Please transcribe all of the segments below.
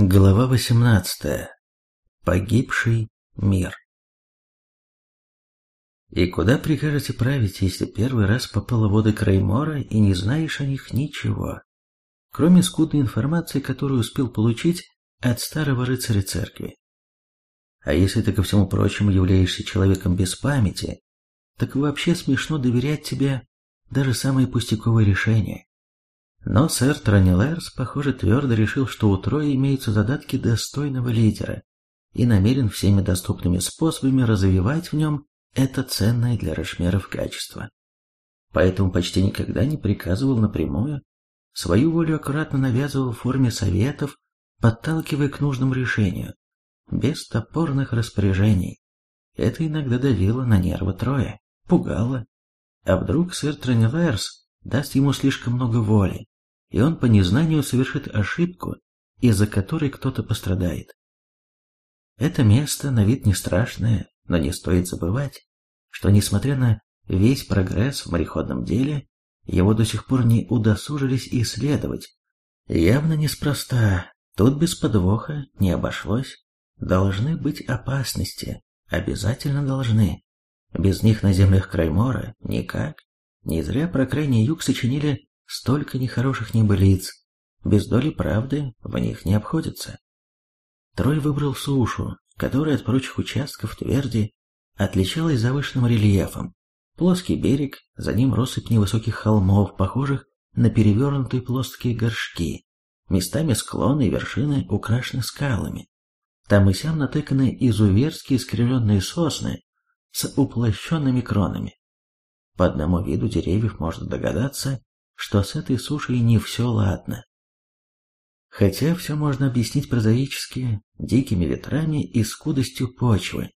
Глава 18. Погибший мир. И куда прикажете править, если первый раз попала в воды Краймора и не знаешь о них ничего, кроме скудной информации, которую успел получить от старого рыцаря церкви? А если ты ко всему прочему являешься человеком без памяти, так вообще смешно доверять тебе даже самые пустяковые решения. Но сэр Транилерс, похоже, твердо решил, что у Троя имеются задатки достойного лидера и намерен всеми доступными способами развивать в нем это ценное для Рашмеров качество. Поэтому почти никогда не приказывал напрямую, свою волю аккуратно навязывал в форме советов, подталкивая к нужному решению, без топорных распоряжений. Это иногда давило на нервы Троя, пугало. А вдруг сэр Транилерс даст ему слишком много воли, и он по незнанию совершит ошибку, из-за которой кто-то пострадает. Это место на вид не страшное, но не стоит забывать, что несмотря на весь прогресс в мореходном деле, его до сих пор не удосужились исследовать. Явно неспроста, тут без подвоха не обошлось. Должны быть опасности, обязательно должны. Без них на землях Краймора никак. Не зря про крайний юг сочинили столько нехороших небылиц, без доли правды в них не обходится. Трой выбрал сушу, которая от прочих участков тверди отличалась завышенным рельефом. Плоский берег, за ним россыпь невысоких холмов, похожих на перевернутые плоские горшки. Местами склоны и вершины украшены скалами. Там и сям натыканы изуверские искривленные сосны с уплощенными кронами. По одному виду деревьев можно догадаться, что с этой сушей не все ладно. Хотя все можно объяснить прозаически, дикими ветрами и скудостью почвы.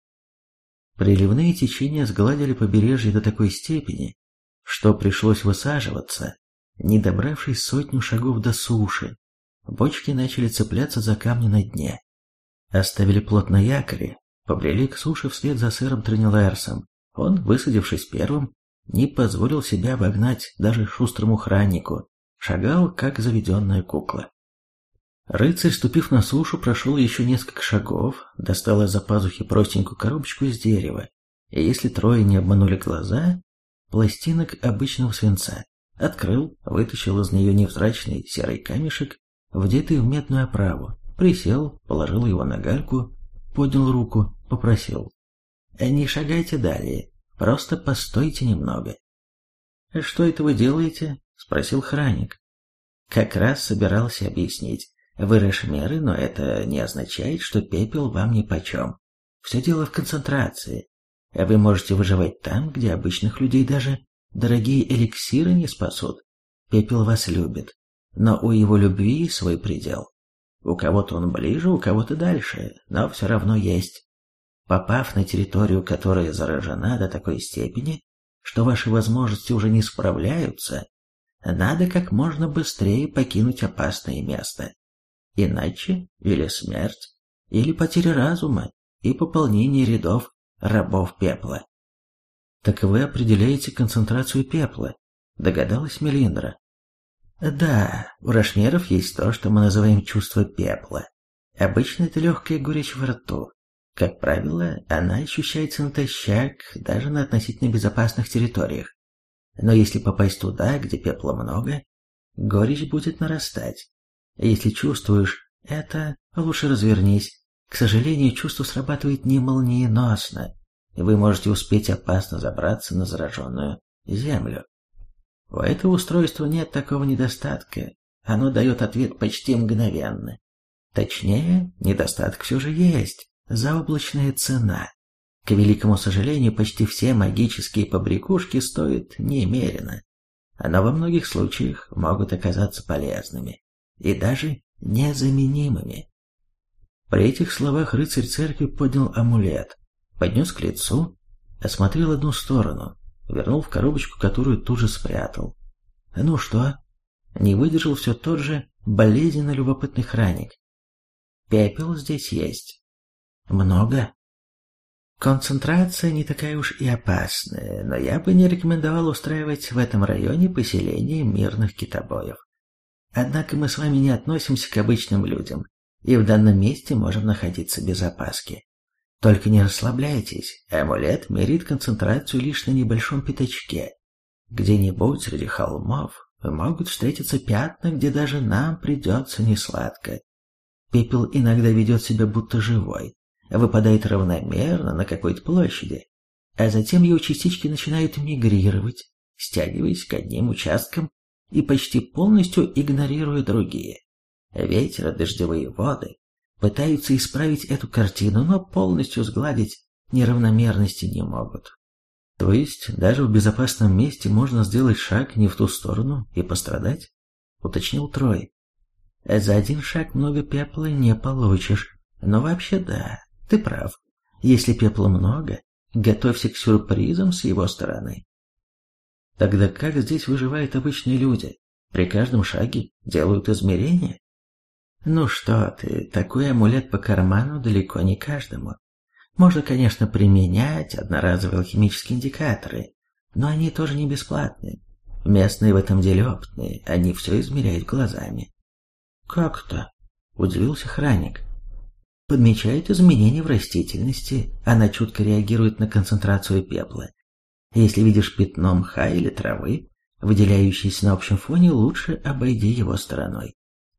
Приливные течения сгладили побережье до такой степени, что пришлось высаживаться, не добравшись сотню шагов до суши. Бочки начали цепляться за камни на дне. Оставили плот на якоре, побрели к суше вслед за сэром Тренилерсом. Он, высадившись первым, не позволил себя обогнать даже шустрому охраннику, шагал, как заведенная кукла. Рыцарь, ступив на сушу, прошел еще несколько шагов, достал из-за пазухи простенькую коробочку из дерева, и если трое не обманули глаза, пластинок обычного свинца. Открыл, вытащил из нее невзрачный серый камешек, вдетый в медную оправу, присел, положил его на гальку, поднял руку, попросил. «Не шагайте далее, Просто постойте немного. «Что это вы делаете?» — спросил храник. «Как раз собирался объяснить. Вы решмеры, но это не означает, что пепел вам нипочем. Все дело в концентрации. Вы можете выживать там, где обычных людей даже дорогие эликсиры не спасут. Пепел вас любит, но у его любви свой предел. У кого-то он ближе, у кого-то дальше, но все равно есть. Попав на территорию, которая заражена до такой степени, что ваши возможности уже не справляются, надо как можно быстрее покинуть опасное место. Иначе или смерть, или потеря разума и пополнение рядов рабов пепла. Так вы определяете концентрацию пепла, догадалась Мелиндра. Да, у рашмеров есть то, что мы называем чувство пепла. Обычно это легкая горечь во рту, как правило, она ощущается натощак даже на относительно безопасных территориях. Но если попасть туда, где пепла много, горечь будет нарастать. Если чувствуешь это, лучше развернись. К сожалению, чувство срабатывает не молниеносно. Вы можете успеть опасно забраться на зараженную землю. У этого устройства нет такого недостатка. Оно дает ответ почти мгновенно. Точнее, недостаток все же есть заоблачная цена. К великому сожалению, почти все магические побрякушки стоят немерено, но во многих случаях могут оказаться полезными и даже незаменимыми. При этих словах рыцарь церкви поднял амулет, поднес к лицу, осмотрел одну сторону, вернул в коробочку, которую тут же спрятал. Ну что? Не выдержал все тот же болезненно любопытный храник. Пепел здесь есть, много? Концентрация не такая уж и опасная, но я бы не рекомендовал устраивать в этом районе поселение мирных китобоев. Однако мы с вами не относимся к обычным людям. и в данном месте можем находиться без опаски. Только не расслабляйтесь, амулет мерит концентрацию лишь на небольшом пятачке. Где-нибудь среди холмов могут встретиться пятна, где даже нам придется несладко. Пепел иногда ведет себя будто живой, выпадает равномерно на какой-то площади, а затем его частички начинают мигрировать, стягиваясь к одним участкам и почти полностью игнорируя другие. Ветер, дождевые воды пытаются исправить эту картину, но полностью сгладить неравномерности не могут. То есть даже в безопасном месте можно сделать шаг не в ту сторону и пострадать? Уточнил Трой. За один шаг много пепла не получишь. Но вообще да, ты прав. Если пепла много, готовься к сюрпризам с его стороны. Тогда как здесь выживают обычные люди? При каждом шаге делают измерения? Ну что ты, такой амулет по карману далеко не каждому. Можно, конечно, применять одноразовые алхимические индикаторы, но они тоже не бесплатные. Местные в этом деле опытные, они все измеряют глазами. «Как-то?» – удивился Храник. Подмечает изменения в растительности, она чутко реагирует на концентрацию пепла. Если видишь пятно мха или травы, выделяющиеся на общем фоне, лучше обойди его стороной.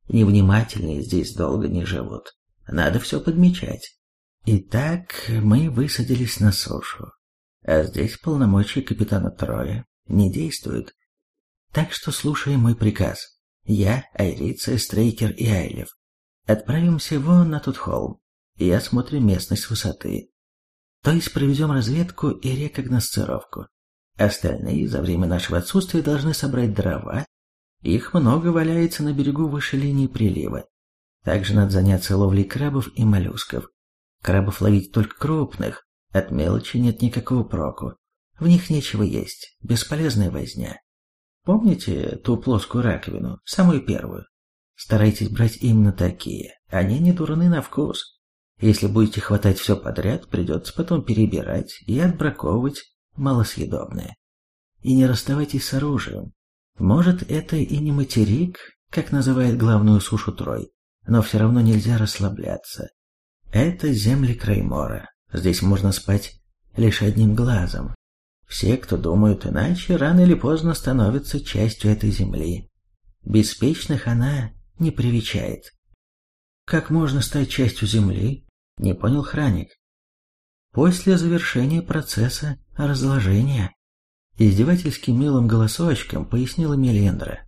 Невнимательные здесь долго не живут. Надо все подмечать. Итак, мы высадились на сушу. А здесь полномочия капитана Троя не действуют. Так что слушай мой приказ. Я, Айрица, Стрейкер и Айлев. Отправимся вон на тот холм и осмотрим местность с высоты. То есть проведем разведку и рекогносцировку. Остальные за время нашего отсутствия должны собрать дрова. Их много валяется на берегу выше линии прилива. Также надо заняться ловлей крабов и моллюсков. Крабов ловить только крупных, от мелочи нет никакого проку. В них нечего есть, бесполезная возня. Помните ту плоскую раковину, самую первую? Старайтесь брать именно такие, они не дурны на вкус. Если будете хватать все подряд, придется потом перебирать и отбраковывать малосъедобное. И не расставайтесь с оружием. Может, это и не материк, как называет главную сушу Трой, но все равно нельзя расслабляться. Это земли Краймора. Здесь можно спать лишь одним глазом. Все, кто думают иначе, рано или поздно становятся частью этой земли. Беспечных она не привечает. Как можно стать частью земли? Не понял Храник. После завершения процесса разложения. Издевательским милым голосочком пояснила Мелендра.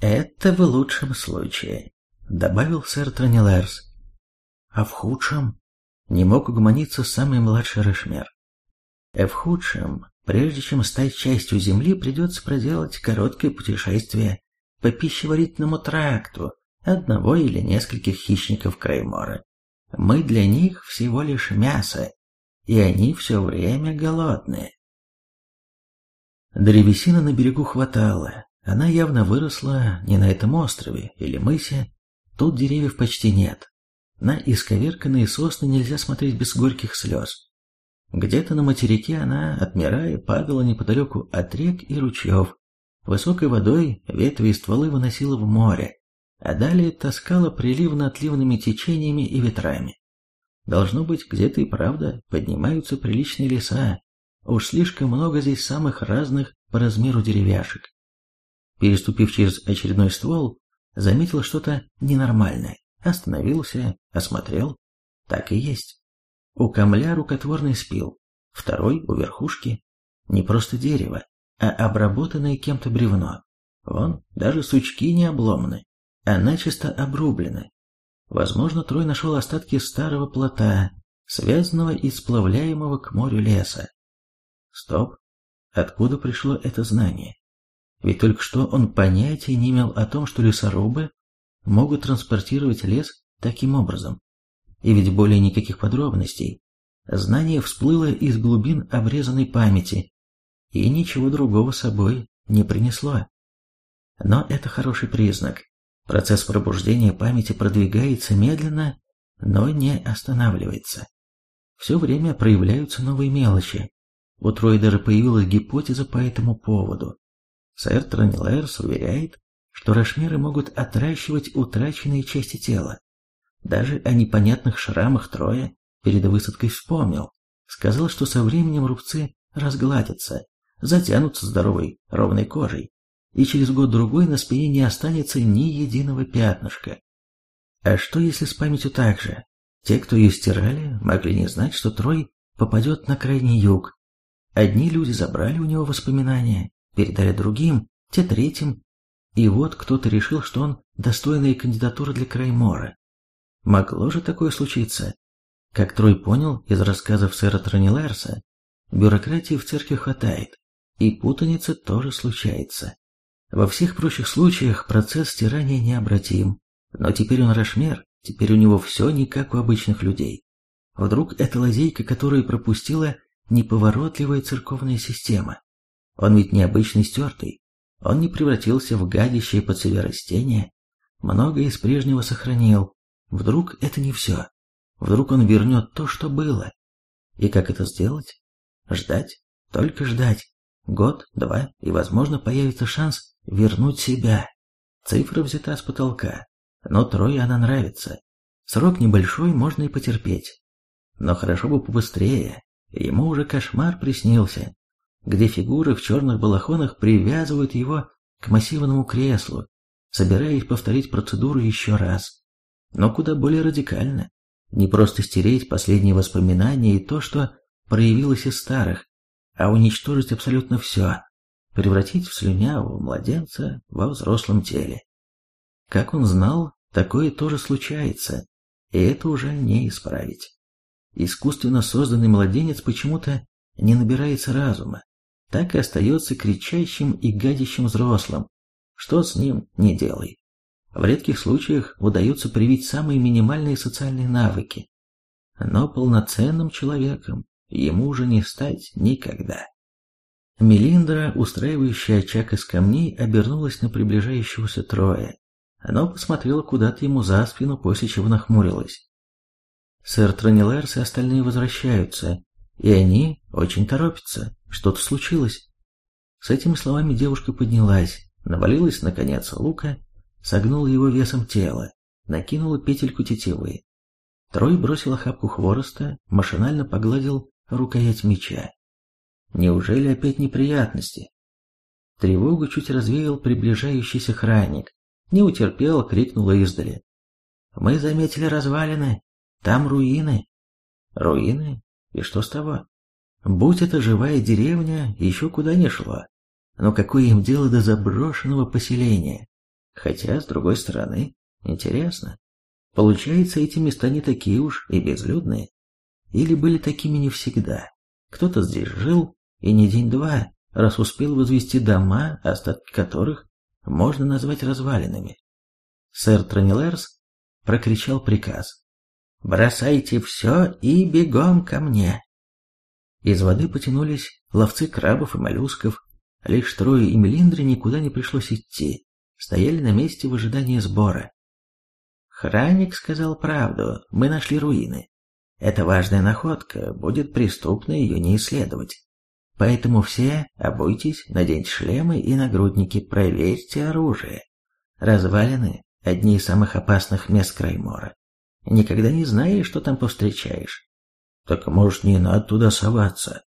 «Это в лучшем случае», — добавил сэр Тронилерс. «А в худшем?» — не мог угомониться самый младший Решмер. «В худшем Прежде чем стать частью Земли, придется проделать короткое путешествие по пищеварительному тракту одного или нескольких хищников Краймора. Мы для них всего лишь мясо, и они все время голодные. Древесины на берегу хватало, она явно выросла не на этом острове или мысе, тут деревьев почти нет. На исковерканные сосны нельзя смотреть без горьких слез. Где-то на материке она, отмирая, падала неподалеку от рек и ручьев. Высокой водой ветви и стволы выносила в море, а далее таскала приливно-отливными течениями и ветрами. Должно быть, где-то и правда поднимаются приличные леса. Уж слишком много здесь самых разных по размеру деревяшек. Переступив через очередной ствол, заметил что-то ненормальное. Остановился, осмотрел. Так и есть. У камля рукотворный спил, второй у верхушки. Не просто дерево, а обработанное кем-то бревно. Вон, даже сучки не обломаны, а начисто обрублены. Возможно, Трой нашел остатки старого плота, связанного и сплавляемого к морю леса. Стоп. Откуда пришло это знание? Ведь только что он понятия не имел о том, что лесорубы могут транспортировать лес таким образом. И ведь более никаких подробностей. Знание всплыло из глубин обрезанной памяти и ничего другого собой не принесло. Но это хороший признак. Процесс пробуждения памяти продвигается медленно, но не останавливается. Все время проявляются новые мелочи. У Троя даже появилась гипотеза по этому поводу. Сэр Транилайерс уверяет, что рашмеры могут отращивать утраченные части тела, Даже о непонятных шрамах Троя перед высадкой вспомнил. Сказал, что со временем рубцы разгладятся, затянутся здоровой, ровной кожей, и через год-другой на спине не останется ни единого пятнышка. А что если с памятью так же? Те, кто ее стирали, могли не знать, что Трой попадет на крайний юг. Одни люди забрали у него воспоминания, передали другим, те третьим, и вот кто-то решил, что он достойная кандидатура для Краймора. Могло же такое случиться? Как Трой понял из рассказов сэра Трониларса, бюрократии в церкви хватает, и путаница тоже случается. Во всех прочих случаях процесс стирания необратим, но теперь он Рашмер, теперь у него все не как у обычных людей. Вдруг это лазейка, которую пропустила неповоротливая церковная система. Он ведь необычный стертый, он не превратился в гадящее под себя растение, многое из прежнего сохранил. Вдруг это не все. Вдруг он вернет то, что было. И как это сделать? Ждать, только ждать. Год, два, и, возможно, появится шанс вернуть себя. Цифра взята с потолка, но Трое она нравится. Срок небольшой, можно и потерпеть. Но хорошо бы побыстрее. Ему уже кошмар приснился, где фигуры в черных балахонах привязывают его к массивному креслу, собираясь повторить процедуру еще раз. Но куда более радикально. Не просто стереть последние воспоминания и то, что проявилось из старых, а уничтожить абсолютно все, превратить в слюнявого младенца во взрослом теле. Как он знал, такое тоже случается, и это уже не исправить. Искусственно созданный младенец почему-то не набирается разума, так и остается кричащим и гадящим взрослым, что с ним не делай. В редких случаях удается привить самые минимальные социальные навыки, но полноценным человеком ему уже не стать никогда. Мелиндра, устраивающая очаг из камней, обернулась на приближающегося Троя. Оно посмотрело куда-то ему за спину, после чего нахмурилось. Сэр Тронилерс и остальные возвращаются, и они очень торопятся. Что-то случилось. С этими словами девушка поднялась, навалилась на конец лука, согнула его весом тела, накинула петельку тетивы. Трой бросил охапку хвороста, машинально погладил рукоять меча. Неужели опять неприятности? Тревогу чуть развеял приближающийся храник. Не утерпел, крикнула издали. «Мы заметили развалины. Там руины». «Руины? И что с того? Будь это живая деревня, еще куда не шло. Но какое им дело до заброшенного поселения? Хотя, с другой стороны, интересно. Получается, эти места не такие уж и безлюдные. Или были такими не всегда. Кто-то здесь жил, и не день-два, раз успел возвести дома, остатки которых можно назвать развалинами. Сэр Тронилерс прокричал приказ. «Бросайте все и бегом ко мне!» Из воды потянулись ловцы крабов и моллюсков. Лишь трое и Мелиндре никуда не пришлось идти, стояли на месте в ожидании сбора. Храник сказал правду, мы нашли руины. Это важная находка, будет преступно ее не исследовать. Поэтому все обуйтесь, наденьте шлемы и нагрудники, проверьте оружие. Развалины – одни из самых опасных мест Краймора. Никогда не знаешь, что там повстречаешь. Так может не надо туда соваться,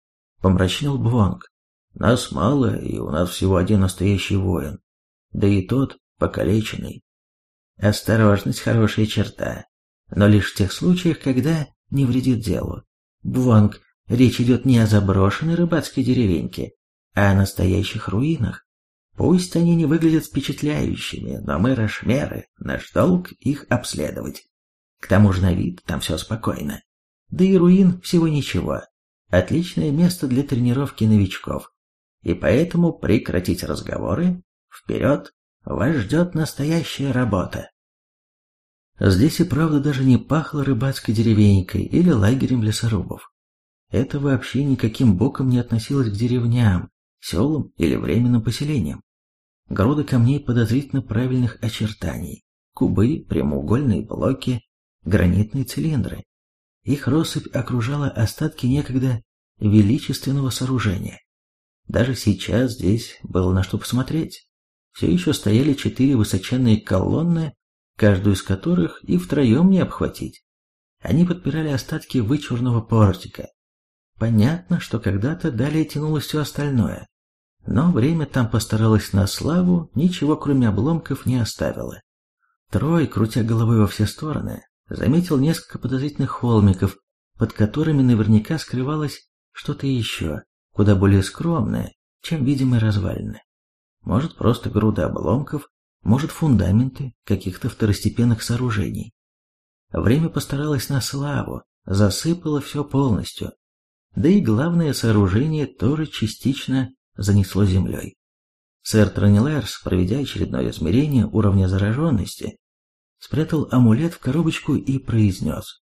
помрачнел Бвонг. Нас мало, и у нас всего один настоящий воин. Да и тот покалеченный. Осторожность – хорошая черта, но лишь в тех случаях, когда не вредит делу. Бвонг, Речь идет не о заброшенной рыбацкой деревеньке, а о настоящих руинах. Пусть они не выглядят впечатляющими, но мы рашмеры, наш долг их обследовать. К тому же на вид там все спокойно. Да и руин всего ничего. Отличное место для тренировки новичков. И поэтому прекратить разговоры. Вперед, вас ждет настоящая работа. Здесь и правда даже не пахло рыбацкой деревенькой или лагерем лесорубов. Это вообще никаким боком не относилось к деревням, селам или временным поселениям. Груды камней подозрительно правильных очертаний, кубы, прямоугольные блоки, гранитные цилиндры. Их россыпь окружала остатки некогда величественного сооружения. Даже сейчас здесь было на что посмотреть. Все еще стояли четыре высоченные колонны, каждую из которых и втроем не обхватить. Они подпирали остатки вычурного портика. Понятно, что когда-то далее тянулось все остальное, но время там постаралось на славу, ничего кроме обломков не оставило. Трой, крутя головой во все стороны, заметил несколько подозрительных холмиков, под которыми наверняка скрывалось что-то еще, куда более скромное, чем видимые развалины. Может, просто груда обломков, может, фундаменты каких-то второстепенных сооружений. Время постаралось на славу, засыпало все полностью. Да и главное сооружение тоже частично занесло землей. Сэр Тронилерс, проведя очередное измерение уровня зараженности, спрятал амулет в коробочку и произнес.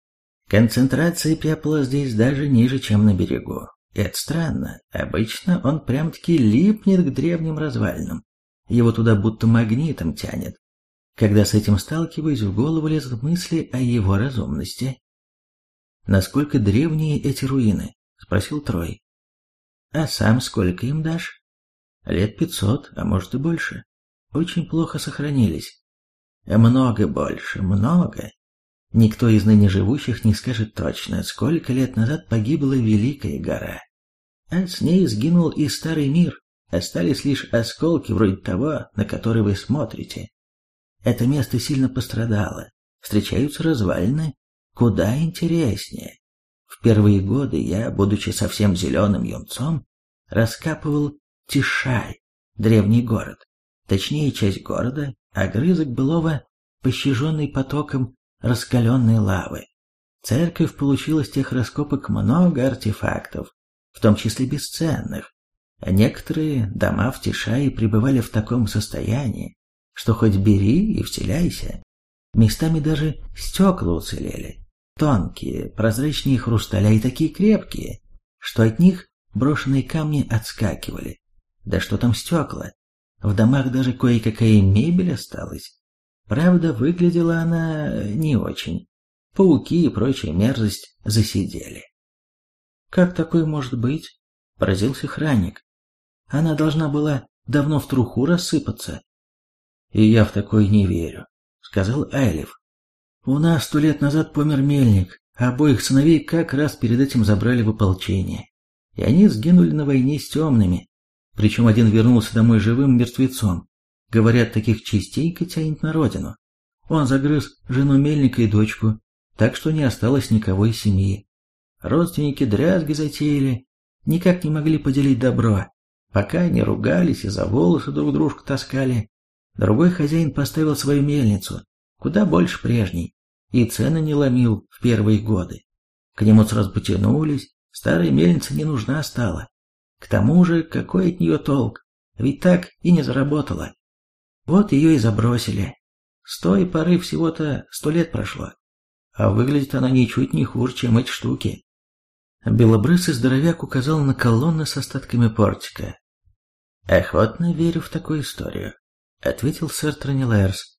Концентрация пепла здесь даже ниже, чем на берегу. Это странно. Обычно он прям-таки липнет к древним развалинам. Его туда будто магнитом тянет. Когда с этим сталкиваюсь, в голову лезут мысли о его разумности. «Насколько древние эти руины?» — спросил Трой. «А сам сколько им дашь?» «Лет пятьсот, а может и больше. Очень плохо сохранились». «Много больше, много. Никто из ныне живущих не скажет точно, сколько лет назад погибла Великая гора. А с ней сгинул и Старый мир, остались лишь осколки вроде того, на который вы смотрите. Это место сильно пострадало, встречаются развалины, куда интереснее. Первые годы я, будучи совсем зеленым юнцом, раскапывал Тишай, древний город, точнее часть города, огрызок былого, пощаженный потоком раскаленной лавы. Церковь получила с тех раскопок много артефактов, в том числе бесценных. Некоторые дома в Тишае пребывали в таком состоянии, что хоть бери и вселяйся. Местами даже стекла уцелели, тонкие, прозрачные хрусталя и такие крепкие, что от них брошенные камни отскакивали. Да что там стекла, в домах даже кое-какая мебель осталась. Правда, выглядела она не очень. Пауки и прочая мерзость засидели. «Как такое может быть?» – поразился храник. «Она должна была давно в труху рассыпаться». «И я в такое не верю», – сказал Айлев. «У нас сто лет назад помер мельник, а обоих сыновей как раз перед этим забрали в ополчение. И они сгинули на войне с темными, причем один вернулся домой живым мертвецом, Говорят, таких частенько тянет на родину. Он загрыз жену мельника и дочку, так что не осталось никого из семьи. Родственники дрязги затеяли, никак не могли поделить добро. Пока они ругались и за волосы друг дружку таскали, другой хозяин поставил свою мельницу, куда больше прежней, и цены не ломил в первые годы. К нему сразу потянулись, старая мельница не нужна стала. К тому же, какой от нее толк, ведь так и не заработала. Вот ее и забросили. С той поры всего-то сто лет прошло. А выглядит она ничуть не хуже, чем эти штуки. Белобрысый здоровяк указал на колонны с остатками портика. «Охотно верю в такую историю», — ответил сэр Тронилерс.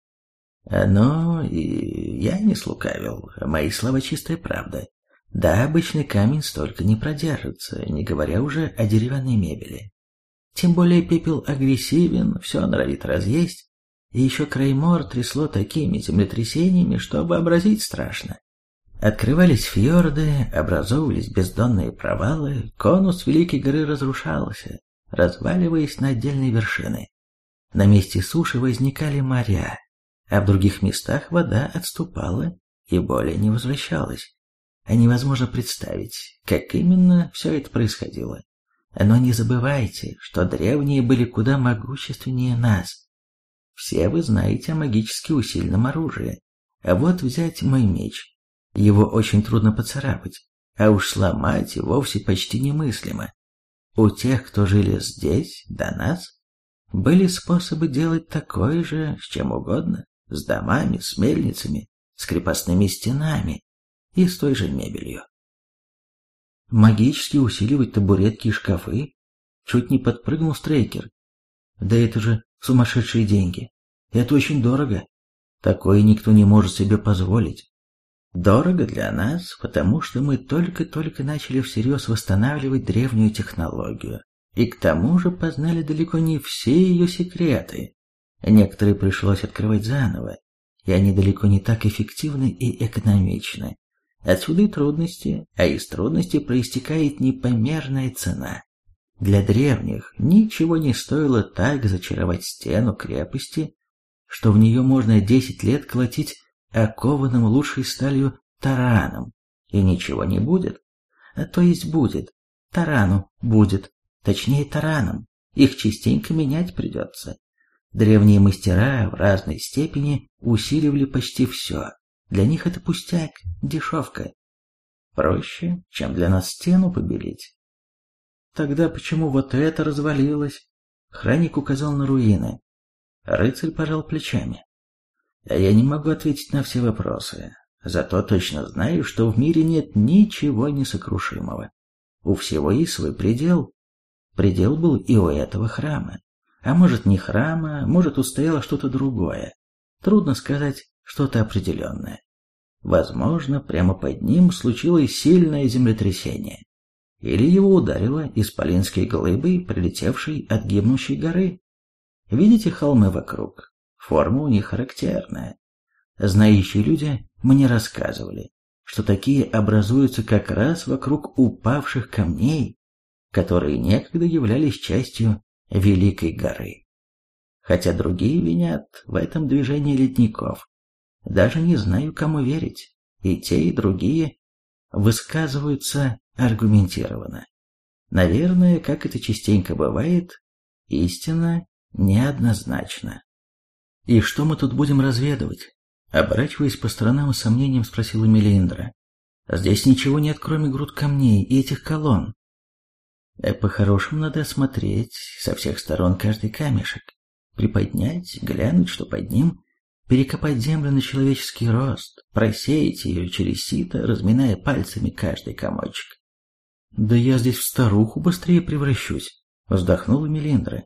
«Но и я не слукавил, мои слова чистая правда. Да, обычный камень столько не продержится, не говоря уже о деревянной мебели. Тем более пепел агрессивен, все норовит разъесть, и еще Креймор трясло такими землетрясениями, что вообразить страшно. Открывались фьорды, образовывались бездонные провалы, конус Великой горы разрушался, разваливаясь на отдельные вершины. На месте суши возникали моря, а в других местах вода отступала и более не возвращалась. А невозможно представить, как именно все это происходило. Но не забывайте, что древние были куда могущественнее нас. Все вы знаете о магически усиленном оружии. А вот взять мой меч. Его очень трудно поцарапать, а уж сломать и вовсе почти немыслимо. У тех, кто жили здесь, до нас, были способы делать такое же с чем угодно, с домами, с мельницами, с крепостными стенами и с той же мебелью. Магически усиливать табуретки и шкафы? Чуть не подпрыгнул Стрейкер. Да это же сумасшедшие деньги. Это очень дорого. Такое никто не может себе позволить. Дорого для нас, потому что мы только-только начали всерьез восстанавливать древнюю технологию. И к тому же познали далеко не все ее секреты. Некоторые пришлось открывать заново. и они далеко не так эффективны и экономичны. Отсюда и трудности, а из трудностей проистекает непомерная цена. Для древних ничего не стоило так зачаровать стену крепости, что в нее можно десять лет колотить окованным лучшей сталью тараном, и ничего не будет. А то есть будет. Тарану будет. Точнее, тараном. Их частенько менять придется. Древние мастера в разной степени усиливали почти все. Для них это пустяк, дешевка. Проще, чем для нас стену побелить. Тогда почему вот это развалилось? Храник указал на руины. Рыцарь пожал плечами. А я не могу ответить на все вопросы. Зато точно знаю, что в мире нет ничего несокрушимого. У всего есть свой предел. Предел был и у этого храма. А может не храма, может устояло что-то другое. Трудно сказать что-то определенное. Возможно, прямо под ним случилось сильное землетрясение. Или его ударило исполинской глыбой, прилетевшей от гибнущей горы. Видите холмы вокруг? Форма у них характерная. Знающие люди мне рассказывали, что такие образуются как раз вокруг упавших камней, которые некогда являлись частью Великой горы. Хотя другие винят в этом движении ледников. Даже не знаю, кому верить. И те, и другие высказываются аргументированно. Наверное, как это частенько бывает, истина неоднозначна. «И что мы тут будем разведывать?» Оборачиваясь по сторонам с сомнением, спросила Мелиндра. «Здесь ничего нет, кроме груд камней и этих колонн. Э, по-хорошему надо осмотреть со всех сторон каждый камешек, приподнять, глянуть, что под ним, перекопать землю на человеческий рост, просеять ее через сито, разминая пальцами каждый комочек. «Да я здесь в старуху быстрее превращусь», — вздохнула Мелиндра.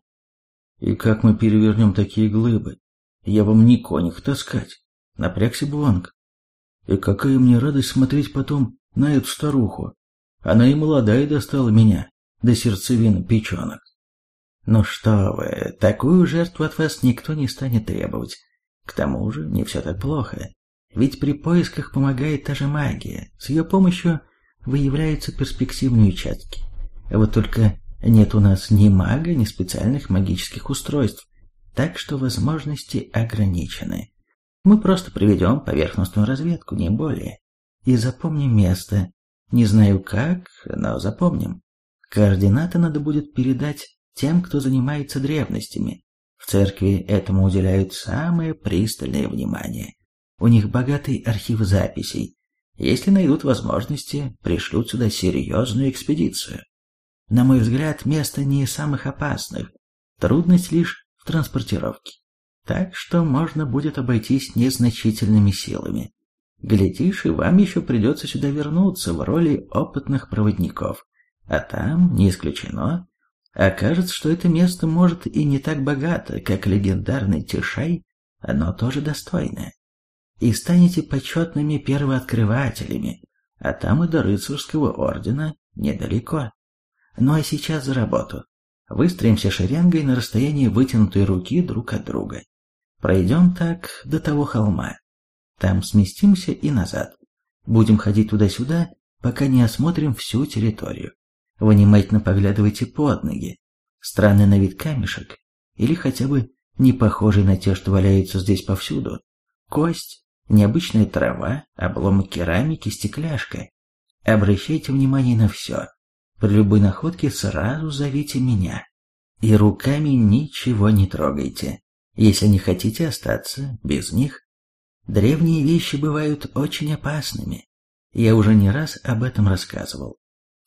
«И как мы перевернем такие глыбы? Я вам не конюх таскать», — напрягся Буанг. «И какая мне радость смотреть потом на эту старуху. Она и молодая достала меня, до сердцевины печенок. Ну что вы, такую жертву от вас никто не станет требовать. К тому же не все так плохо. Ведь при поисках помогает та же магия. С ее помощью выявляются перспективные участки. Вот только нет у нас ни мага, ни специальных магических устройств, так что возможности ограничены. Мы просто проведем поверхностную разведку, не более. И запомним место. Не знаю как, но запомним. Координаты надо будет передать тем, кто занимается древностями. В церкви этому уделяют самое пристальное внимание. У них богатый архив записей. Если найдут возможности, пришлют сюда серьезную экспедицию. На мой взгляд, место не из самых опасных. Трудность лишь в транспортировке. Так что можно будет обойтись незначительными силами. Глядишь, и вам еще придется сюда вернуться в роли опытных проводников. А там, не исключено, окажется, что это место может и не так богато, как легендарный Тишай, но тоже достойное. И станете почетными первооткрывателями, а там и до рыцарского ордена недалеко. Ну а сейчас за работу. Выстроимся шеренгой на расстоянии вытянутой руки друг от друга. Пройдем так до того холма. Там сместимся и назад. Будем ходить туда-сюда, пока не осмотрим всю территорию. Внимательно поглядывайте под ноги. Странный на вид камешек, или хотя бы не похожий на те, что валяются здесь повсюду. Кость, необычная трава, обломок керамики, стекляшка. Обращайте внимание на все. При любой находке сразу зовите меня. И руками ничего не трогайте, если не хотите остаться без них. Древние вещи бывают очень опасными. Я уже не раз об этом рассказывал.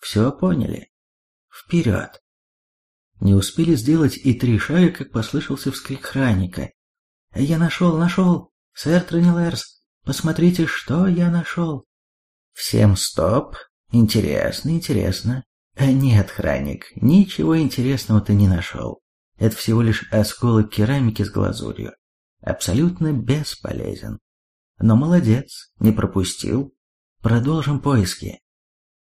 Все поняли? Вперед! Не успели сделать и три шага, как послышался вскрик храника. «Я нашел, нашел! Сэр Тронилерс, посмотрите, что я нашел!» «Всем стоп! Интересно, интересно!» а «Нет, храник, ничего интересного ты не нашел. Это всего лишь осколок керамики с глазурью. Абсолютно бесполезен. Но молодец, не пропустил. Продолжим поиски.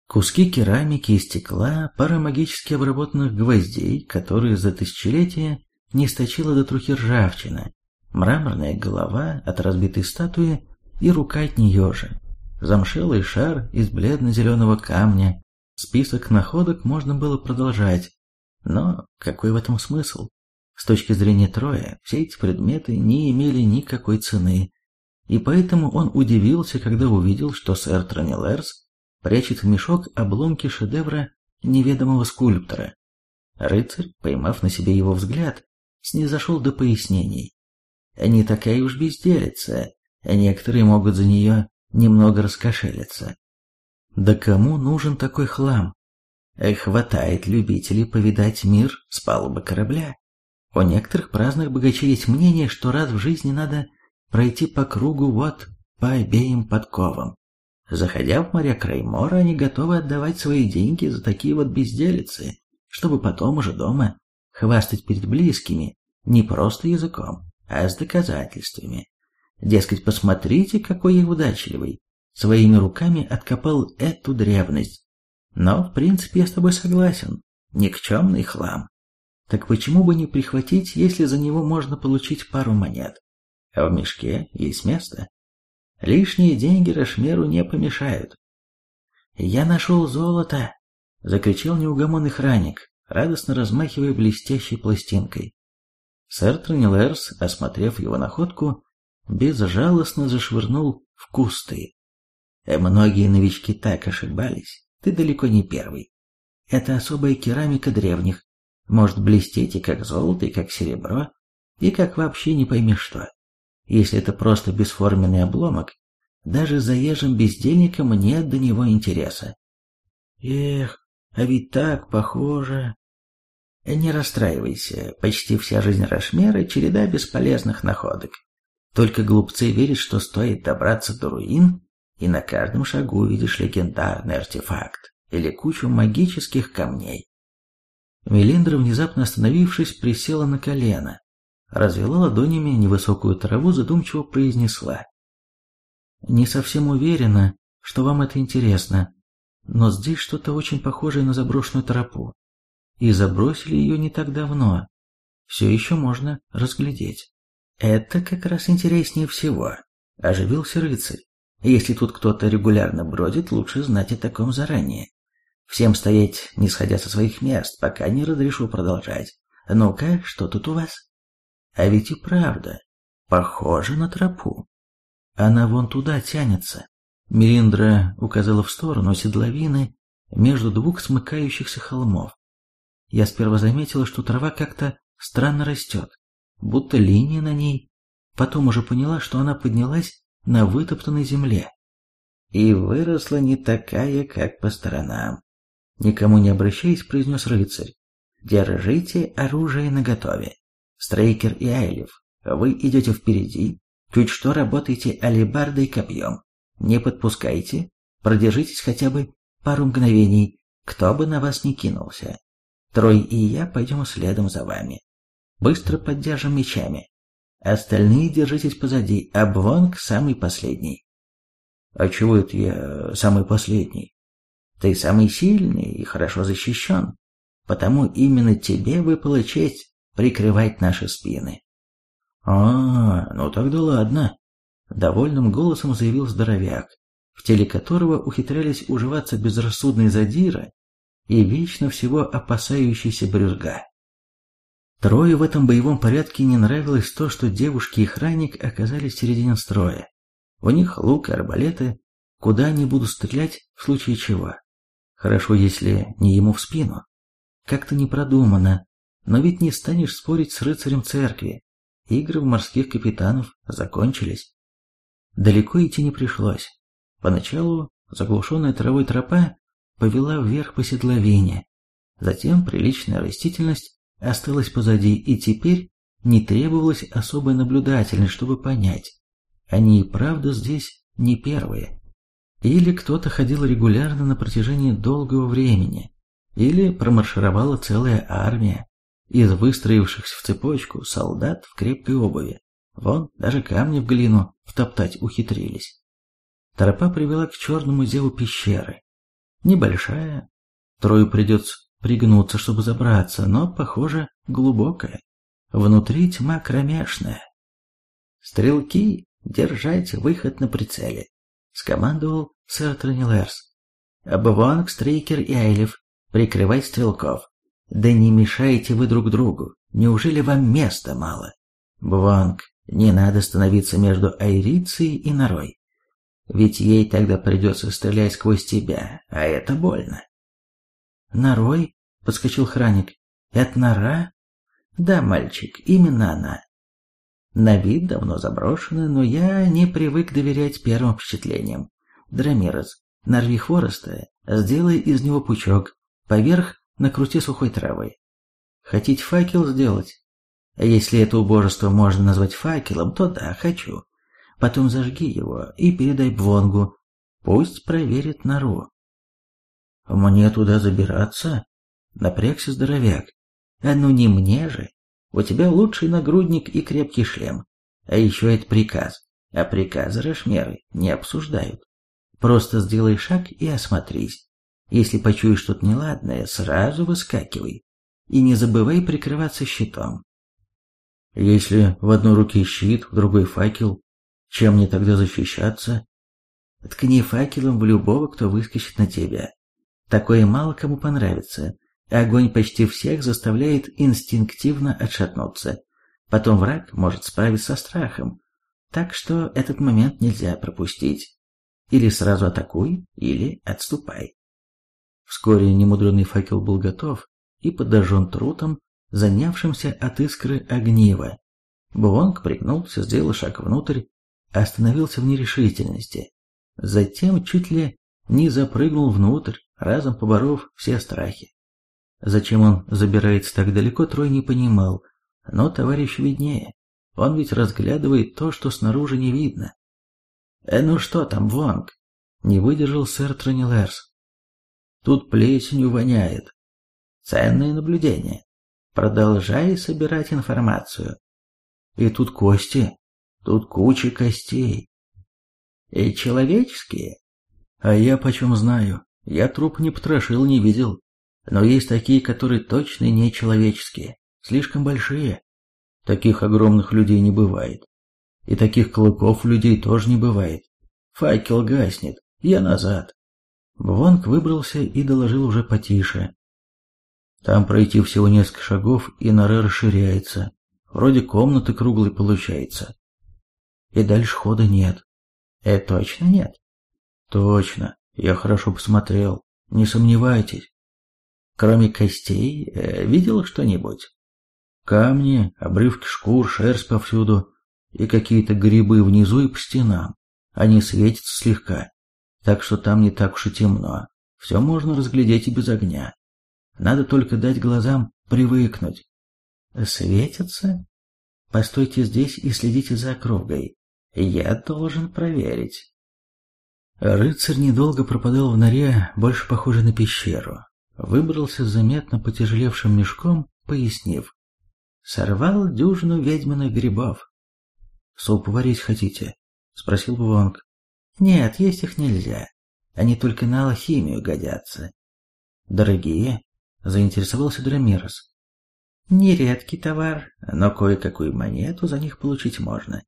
Куски керамики и стекла, пара магически обработанных гвоздей, которые за тысячелетия не сточила до трухи ржавчина, мраморная голова от разбитой статуи и рука от нее же, замшелый шар из бледно-зеленого камня. Список находок можно было продолжать, но какой в этом смысл? С точки зрения Троя, все эти предметы не имели никакой цены, и поэтому он удивился, когда увидел, что сэр Тронилерс прячет в мешок обломки шедевра неведомого скульптора. Рыцарь, поймав на себе его взгляд, снизошел до пояснений. Не такая уж безделица, некоторые могут за нее немного раскошелиться. Да кому нужен такой хлам? Хватает любителей повидать мир с палубы корабля. У некоторых праздных богачей есть мнение, что раз в жизни надо пройти по кругу вот по обеим подковам. Заходя в моря Краймора, они готовы отдавать свои деньги за такие вот безделицы, чтобы потом уже дома хвастать перед близкими не просто языком, а с доказательствами. Дескать, посмотрите, какой я удачливый. Своими руками откопал эту древность. Но, в принципе, я с тобой согласен. Никчемный хлам. Так почему бы не прихватить, если за него можно получить пару монет? А в мешке есть место. Лишние деньги Рашмеру не помешают. «Я нашел золото!» — закричал неугомонный храник, радостно размахивая блестящей пластинкой. Сэр Тронилерс, осмотрев его находку, безжалостно зашвырнул в кусты. Э, многие новички так ошибались, ты далеко не первый. Это особая керамика древних, может блестеть и как золото, и как серебро, и как вообще не пойми что. Если это просто бесформенный обломок, даже заезжим бездельникам нет до него интереса. Эх, а ведь так похоже. Не расстраивайся, почти вся жизнь Рашмера — череда бесполезных находок. Только глупцы верят, что стоит добраться до руин, и на каждом шагу увидишь легендарный артефакт или кучу магических камней. Мелиндра, внезапно остановившись, присела на колено, развела ладонями невысокую траву, задумчиво произнесла. «Не совсем уверена, что вам это интересно, но здесь что-то очень похожее на заброшенную тропу. И забросили ее не так давно. Все еще можно разглядеть». «Это как раз интереснее всего», – оживился рыцарь. «Если тут кто-то регулярно бродит, лучше знать о таком заранее. Всем стоять, не сходя со своих мест, пока не разрешу продолжать. Ну-ка, что тут у вас?» А ведь и правда, похоже на тропу. Она вон туда тянется. Мириндра указала в сторону седловины между двух смыкающихся холмов. Я сперва заметила, что трава как-то странно растет, будто линия на ней. Потом уже поняла, что она поднялась на вытоптанной земле. И выросла не такая, как по сторонам. Никому не обращаясь, произнес рыцарь. Держите оружие наготове. Стрейкер и Айлев, вы идете впереди, чуть что работаете алебардой копьем. Не подпускайте, продержитесь хотя бы пару мгновений, кто бы на вас не кинулся. Трой и я пойдем следом за вами. Быстро поддержим мечами. Остальные держитесь позади, а Бвонг самый последний. А чего это я самый последний? Ты самый сильный и хорошо защищен, потому именно тебе выпала честь прикрывать наши спины. «А, ну тогда ладно», — довольным голосом заявил здоровяк, в теле которого ухитрялись уживаться безрассудные задира и вечно всего опасающийся брюзга. Трое в этом боевом порядке не нравилось то, что девушки и храник оказались в середине строя. У них лук и арбалеты, куда они будут стрелять в случае чего. Хорошо, если не ему в спину. Как-то не продумано, но ведь не станешь спорить с рыцарем церкви. Игры в морских капитанов закончились. Далеко идти не пришлось. Поначалу заглушенная травой тропа повела вверх по седловине. Затем приличная растительность осталась позади, и теперь не требовалась особая наблюдательность, чтобы понять. Они и правда здесь не первые. Или кто-то ходил регулярно на протяжении долгого времени, или промаршировала целая армия из выстроившихся в цепочку солдат в крепкой обуви. Вон, даже камни в глину втоптать ухитрились. Тропа привела к черному зеву пещеры. Небольшая, трою придется пригнуться, чтобы забраться, но, похоже, глубокая. Внутри тьма кромешная. «Стрелки, держать выход на прицеле», — скомандовал сэр Тронилерс. «Бвонг, Стрейкер и Айлев, прикрывать стрелков. Да не мешайте вы друг другу, неужели вам места мало? Бвонг, не надо становиться между Айрицией и Норой. Ведь ей тогда придется стрелять сквозь тебя, а это больно». «Норой?» — подскочил Храник. «Это нора?» «Да, мальчик, именно она. На вид давно заброшена, но я не привык доверять первым впечатлениям. Драмирос, нарви хвороста, сделай из него пучок, поверх накрути сухой травы. Хотите факел сделать? А если это убожество можно назвать факелом, то да, хочу. Потом зажги его и передай Бвонгу. Пусть проверит нору. Мне туда забираться? Напрягся здоровяк. А ну не мне же. У тебя лучший нагрудник и крепкий шлем. А еще это приказ. А приказы Рашмеры не обсуждают. Просто сделай шаг и осмотрись. Если почуешь что-то неладное, сразу выскакивай. И не забывай прикрываться щитом. Если в одной руке щит, в другой факел, чем мне тогда защищаться? Ткни факелом в любого, кто выскочит на тебя. Такое мало кому понравится. Огонь почти всех заставляет инстинктивно отшатнуться. Потом враг может справиться со страхом. Так что этот момент нельзя пропустить. Или сразу атакуй, или отступай. Вскоре немудренный факел был готов и подожжен трутом, занявшимся от искры огнива. Буонг пригнулся, сделал шаг внутрь, остановился в нерешительности. Затем чуть ли не запрыгнул внутрь, разом поборов все страхи. Зачем он забирается так далеко, Трой не понимал, но товарищ виднее. Он ведь разглядывает то, что снаружи не видно. «Э, ну что там, Вонг?» — не выдержал сэр Тронилерс. «Тут плесенью воняет. Ценное наблюдение. Продолжай собирать информацию. И тут кости, тут куча костей. И человеческие. А я почем знаю, я труп не потрошил, не видел. Но есть такие, которые точно нечеловеческие, слишком большие. Таких огромных людей не бывает. И таких клыков людей тоже не бывает. Факел гаснет, я назад. Бвонг выбрался и доложил уже потише. Там пройти всего несколько шагов, и нора расширяется. Вроде комнаты круглой получается. И дальше хода нет. Это точно нет? Точно. Я хорошо посмотрел. Не сомневайтесь. Кроме костей, э, видел что-нибудь? Камни, обрывки шкур, шерсть повсюду и какие-то грибы внизу и по стенам. Они светятся слегка, так что там не так уж и темно. Все можно разглядеть и без огня. Надо только дать глазам привыкнуть. Светятся? Постойте здесь и следите за округой. Я должен проверить. Рыцарь недолго пропадал в норе, больше похожей на пещеру выбрался заметно потяжелевшим мешком, пояснив. Сорвал дюжину ведьминых грибов. «Суп варить хотите?» — спросил Вонг. «Нет, есть их нельзя. Они только на алхимию годятся». «Дорогие?» — заинтересовался Драмирос. «Нередкий товар, но кое-какую монету за них получить можно.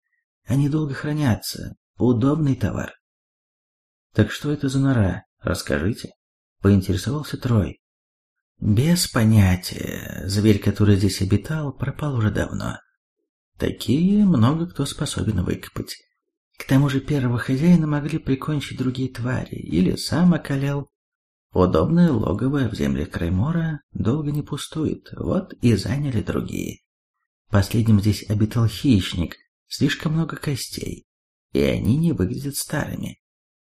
Они долго хранятся. Удобный товар». «Так что это за нора? Расскажите» поинтересовался Трой. Без понятия. Зверь, который здесь обитал, пропал уже давно. Такие много кто способен выкопать. К тому же первого хозяина могли прикончить другие твари, или сам околел. Удобное логово в землях Краймора долго не пустует, вот и заняли другие. Последним здесь обитал хищник, слишком много костей, и они не выглядят старыми.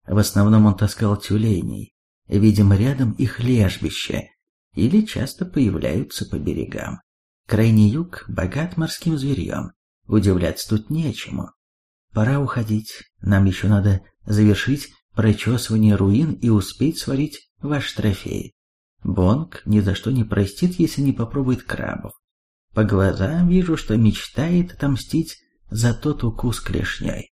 В основном он таскал тюленей, Видимо, рядом их лежбище, или часто появляются по берегам. Крайний юг богат морским зверьем, удивляться тут нечему. Пора уходить, нам еще надо завершить прочесывание руин и успеть сварить ваш трофей. Бонг ни за что не простит, если не попробует крабов. По глазам вижу, что мечтает отомстить за тот укус клешней.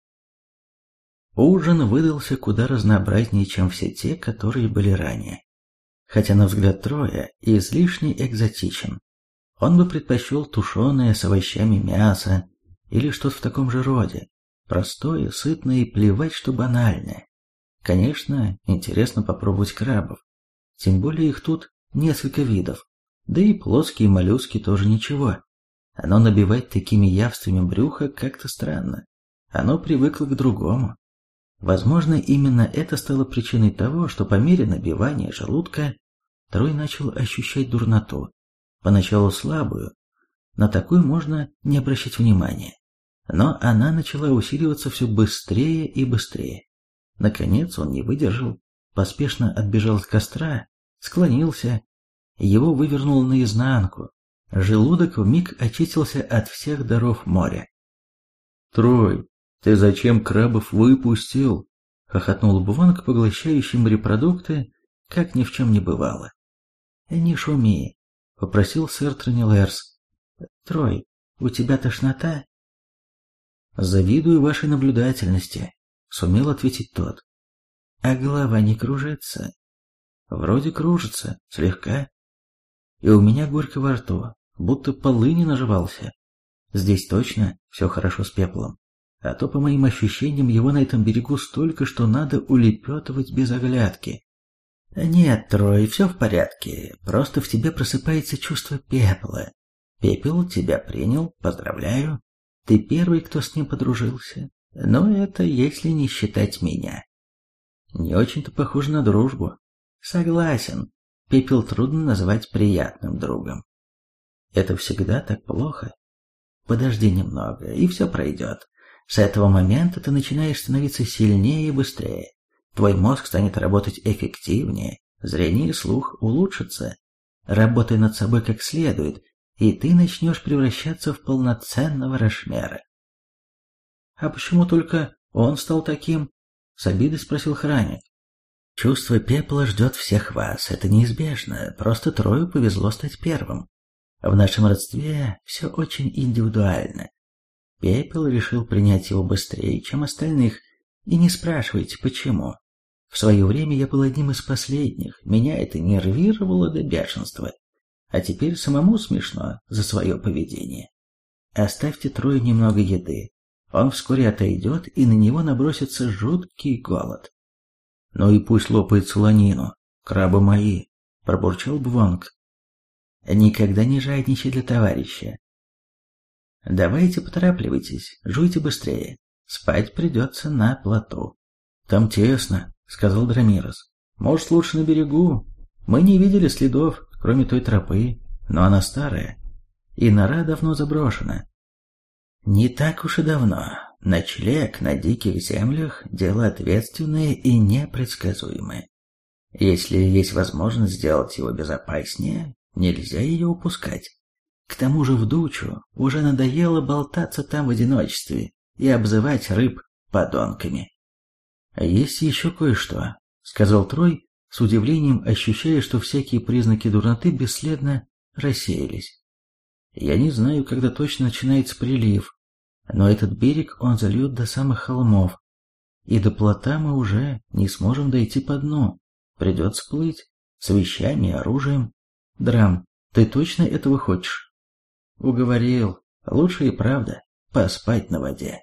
Ужин выдался куда разнообразнее, чем все те, которые были ранее. Хотя, на взгляд Троя, излишне экзотичен. Он бы предпочел тушеное с овощами мясо или что-то в таком же роде. Простое, сытное и плевать, что банальное. Конечно, интересно попробовать крабов. Тем более их тут несколько видов. Да и плоские моллюски тоже ничего. Но набивать такими явствами брюха как-то странно. Оно привыкло к другому. Возможно, именно это стало причиной того, что по мере набивания желудка Трой начал ощущать дурноту. Поначалу слабую, на такую можно не обращать внимания. Но она начала усиливаться все быстрее и быстрее. Наконец он не выдержал, поспешно отбежал от костра, склонился, его вывернул наизнанку. Желудок вмиг очистился от всех даров моря. «Трой, ты зачем крабов выпустил?» — хохотнул Буванг, поглощающий морепродукты, как ни в чем не бывало. «Не шуми», — попросил сэр Тронилерс. «Трой, у тебя тошнота?» «Завидую вашей наблюдательности», — сумел ответить тот. «А голова не кружится?» «Вроде кружится, слегка. И у меня горько во рту, будто полыни наживался. Здесь точно все хорошо с пеплом. А то, по моим ощущениям, его на этом берегу столько, что надо улепетывать без оглядки. Нет, Трой, все в порядке. Просто в тебе просыпается чувство пепла. Пепел тебя принял, поздравляю. Ты первый, кто с ним подружился. Но это если не считать меня. Не очень-то похоже на дружбу. Согласен. Пепел трудно назвать приятным другом. Это всегда так плохо. Подожди немного, и все пройдет. С этого момента ты начинаешь становиться сильнее и быстрее. Твой мозг станет работать эффективнее, зрение и слух улучшатся. Работай над собой как следует, и ты начнешь превращаться в полноценного Рашмера. «А почему только он стал таким?» — с обидой спросил Храник. «Чувство пепла ждет всех вас, это неизбежно, просто Трою повезло стать первым. В нашем родстве все очень индивидуально. Пепел решил принять его быстрее, чем остальных, и не спрашивайте, почему. В свое время я был одним из последних, меня это нервировало до бешенства. А теперь самому смешно за свое поведение. Оставьте Трое немного еды. Он вскоре отойдет, и на него набросится жуткий голод. «Ну и пусть лопает солонину, крабы мои», — пробурчал Бвонг. «Никогда не жадничай для товарища. Давайте поторапливайтесь, жуйте быстрее. Спать придется на плоту. Там тесно, сказал Драмирос. Может, лучше на берегу? Мы не видели следов, кроме той тропы, но она старая. И нора давно заброшена. Не так уж и давно. Ночлег на диких землях – дело ответственное и непредсказуемое. Если есть возможность сделать его безопаснее, нельзя ее упускать. К тому же в дучу уже надоело болтаться там в одиночестве и обзывать рыб подонками. «А есть еще кое-что», — сказал Трой, с удивлением ощущая, что всякие признаки дурноты бесследно рассеялись. «Я не знаю, когда точно начинается прилив, но этот берег он зальет до самых холмов, и до плота мы уже не сможем дойти по дну, придется плыть, с вещами и оружием. Драм, ты точно этого хочешь?» Уговорил. Лучше и правда поспать на воде.